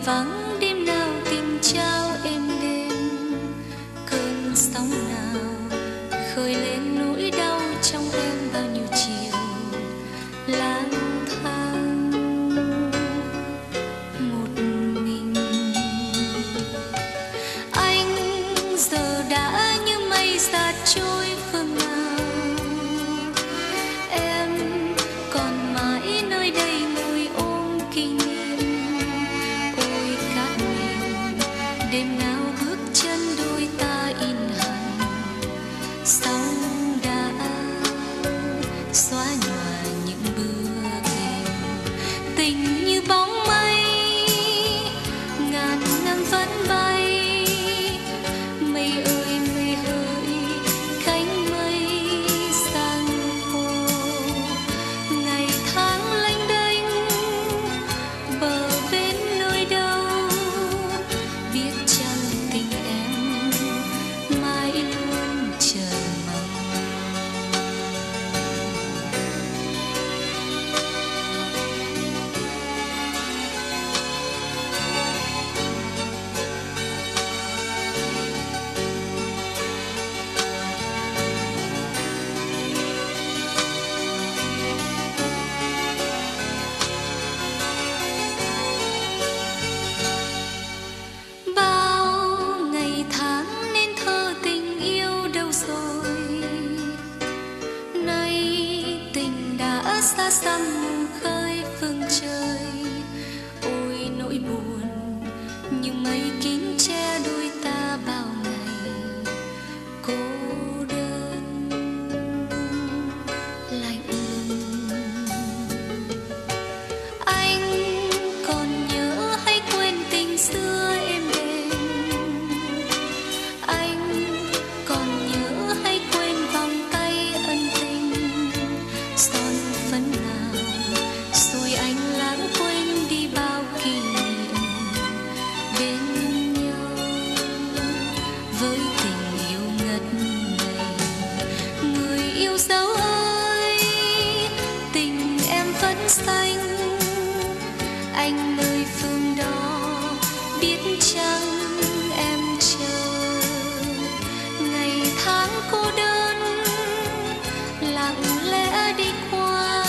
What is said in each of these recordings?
放 Vẫn understand xanh. Anh nơi phương đó biết chăng em chờ. Ngày tháng cô đơn, lặng lẽ đi qua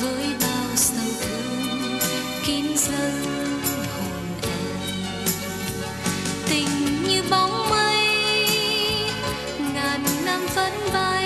với bao sầu thương kín dâng hồn em. Tình như bóng mây, ngàn năm vẫn bay